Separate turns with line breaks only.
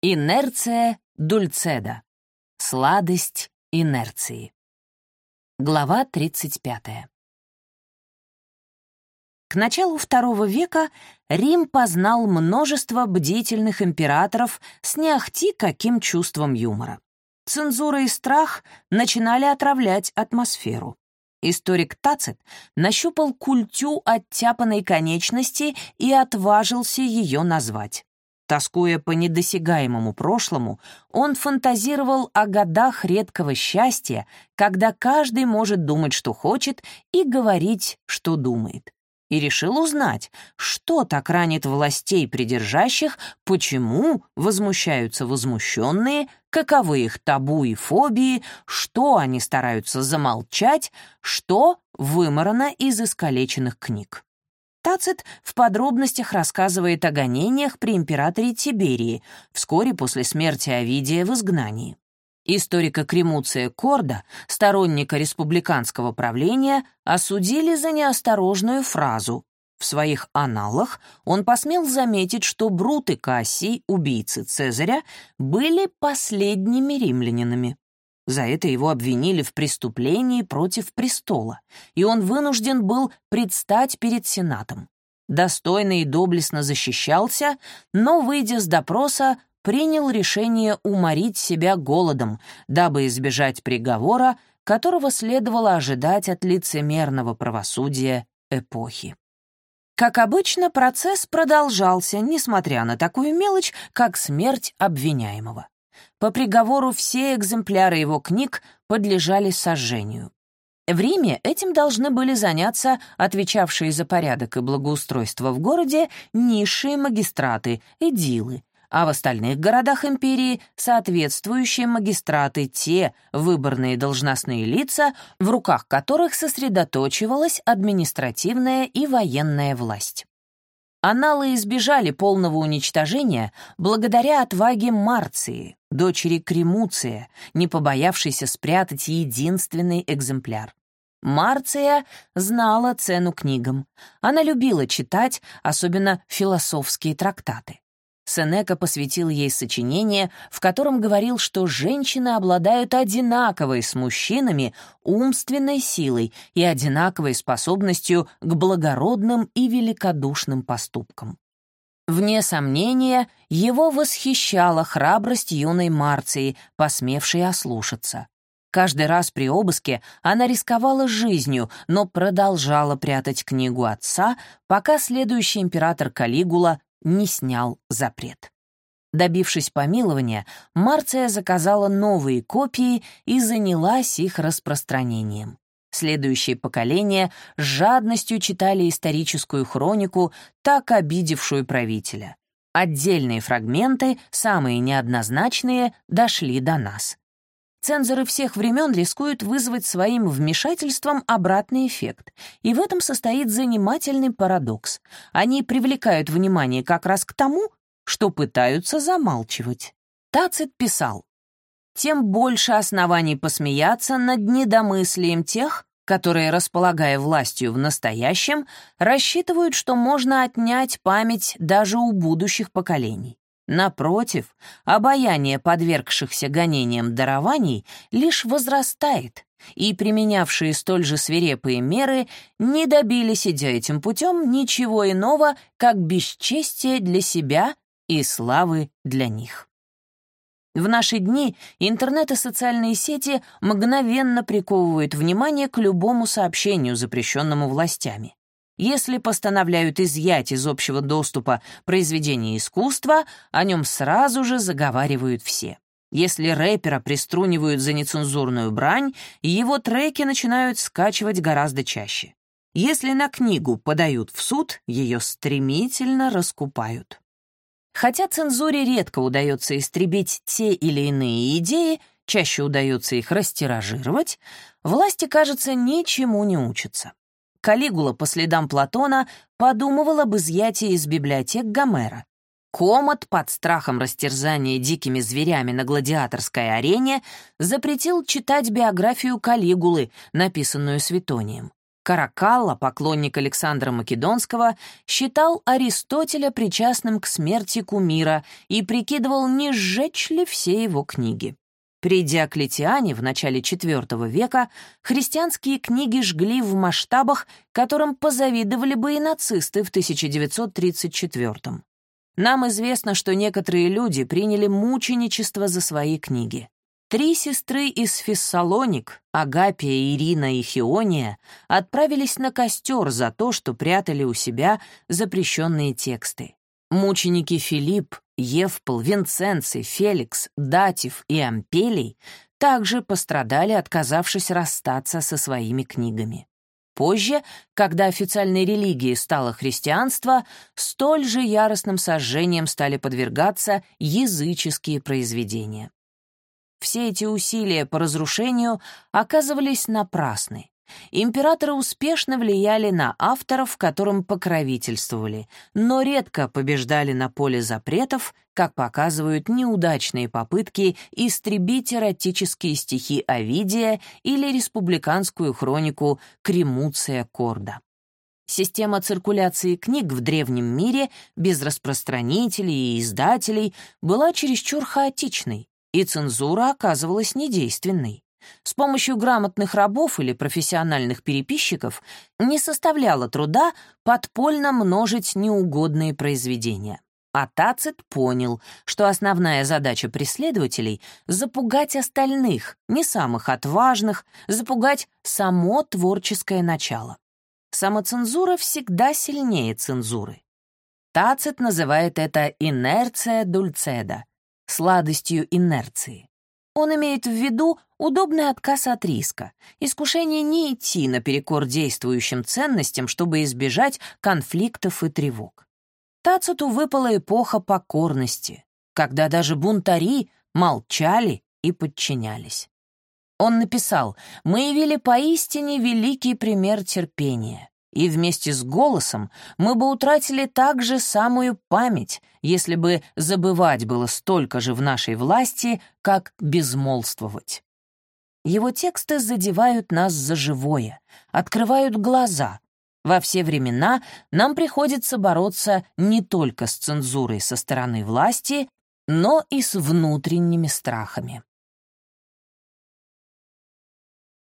Инерция дульцеда. Сладость инерции. Глава 35. К началу II века Рим познал множество бдительных императоров с не каким чувством юмора. Цензура и страх начинали отравлять атмосферу. Историк Тацит нащупал культю оттяпанной конечности и отважился ее назвать. Тоскуя по недосягаемому прошлому, он фантазировал о годах редкого счастья, когда каждый может думать, что хочет, и говорить, что думает. И решил узнать, что так ранит властей придержащих, почему возмущаются возмущенные, каковы их табу и фобии, что они стараются замолчать, что выморано из искалеченных книг. Тацит в подробностях рассказывает о гонениях при императоре Тиберии вскоре после смерти Овидия в изгнании. Историка Кремуция Корда, сторонника республиканского правления, осудили за неосторожную фразу. В своих аналах он посмел заметить, что Брут и Кассий, убийцы Цезаря, были последними римлянинами. За это его обвинили в преступлении против престола, и он вынужден был предстать перед Сенатом. Достойно и доблестно защищался, но, выйдя с допроса, принял решение уморить себя голодом, дабы избежать приговора, которого следовало ожидать от лицемерного правосудия эпохи. Как обычно, процесс продолжался, несмотря на такую мелочь, как смерть обвиняемого. По приговору все экземпляры его книг подлежали сожжению. В Риме этим должны были заняться отвечавшие за порядок и благоустройство в городе низшие магистраты, эдилы, а в остальных городах империи соответствующие магистраты, те выборные должностные лица, в руках которых сосредоточивалась административная и военная власть. Аналы избежали полного уничтожения благодаря отваге Марции, дочери Кремуция, не побоявшейся спрятать единственный экземпляр. Марция знала цену книгам. Она любила читать, особенно философские трактаты. Сенека посвятил ей сочинение, в котором говорил, что женщины обладают одинаковой с мужчинами умственной силой и одинаковой способностью к благородным и великодушным поступкам. Вне сомнения, его восхищала храбрость юной Марции, посмевшей ослушаться. Каждый раз при обыске она рисковала жизнью, но продолжала прятать книгу отца, пока следующий император Калигула не снял запрет. Добившись помилования, Марция заказала новые копии и занялась их распространением. Следующие поколения с жадностью читали историческую хронику, так обидевшую правителя. Отдельные фрагменты, самые неоднозначные, дошли до нас. Цензоры всех времен рискуют вызвать своим вмешательством обратный эффект. И в этом состоит занимательный парадокс. Они привлекают внимание как раз к тому, что пытаются замалчивать. Тацит писал, «Тем больше оснований посмеяться над недомыслием тех, которые, располагая властью в настоящем, рассчитывают, что можно отнять память даже у будущих поколений. Напротив, обаяние подвергшихся гонениям дарований лишь возрастает, и применявшие столь же свирепые меры не добились, идя этим путем, ничего иного, как бесчестие для себя и славы для них. В наши дни интернет и социальные сети мгновенно приковывают внимание к любому сообщению, запрещенному властями. Если постановляют изъять из общего доступа произведение искусства, о нем сразу же заговаривают все. Если рэпера приструнивают за нецензурную брань, его треки начинают скачивать гораздо чаще. Если на книгу подают в суд, ее стремительно раскупают. Хотя цензуре редко удается истребить те или иные идеи, чаще удается их растиражировать, власти, кажется, ничему не учатся. Калигула по следам Платона подумывал об изъятии из библиотек Гомера. Комод под страхом растерзания дикими зверями на гладиаторской арене запретил читать биографию Калигулы, написанную Светонием. Каракалла, поклонник Александра Македонского, считал Аристотеля причастным к смерти кумира и прикидывал, не сжечь ли все его книги. При Диоклетиане в начале IV века христианские книги жгли в масштабах, которым позавидовали бы и нацисты в 1934 -м. Нам известно, что некоторые люди приняли мученичество за свои книги. Три сестры из Фессалоник, Агапия, Ирина и Хиония, отправились на костер за то, что прятали у себя запрещенные тексты. Мученики Филипп, Евпл, Винценций, Феликс, Датив и Ампелий также пострадали, отказавшись расстаться со своими книгами. Позже, когда официальной религией стало христианство, столь же яростным сожжением стали подвергаться языческие произведения. Все эти усилия по разрушению оказывались напрасны. Императоры успешно влияли на авторов, которым покровительствовали, но редко побеждали на поле запретов, как показывают неудачные попытки истребить эротические стихи Овидия или республиканскую хронику Кремуция Корда. Система циркуляции книг в древнем мире без распространителей и издателей была чересчур хаотичной, и цензура оказывалась недейственной с помощью грамотных рабов или профессиональных переписчиков не составляло труда подпольно множить неугодные произведения. А Тацит понял, что основная задача преследователей — запугать остальных, не самых отважных, запугать само творческое начало. Самоцензура всегда сильнее цензуры. Тацит называет это «инерция дульцеда» — сладостью инерции. Он имеет в виду удобный отказ от риска, искушение не идти наперекор действующим ценностям, чтобы избежать конфликтов и тревог. Тациту выпала эпоха покорности, когда даже бунтари молчали и подчинялись. Он написал «Мы явили поистине великий пример терпения и вместе с голосом мы бы утратили также самую память, если бы забывать было столько же в нашей власти, как безмолвствовать. Его тексты задевают нас за живое, открывают глаза. Во все времена нам приходится бороться не только с цензурой со стороны власти, но и с внутренними страхами.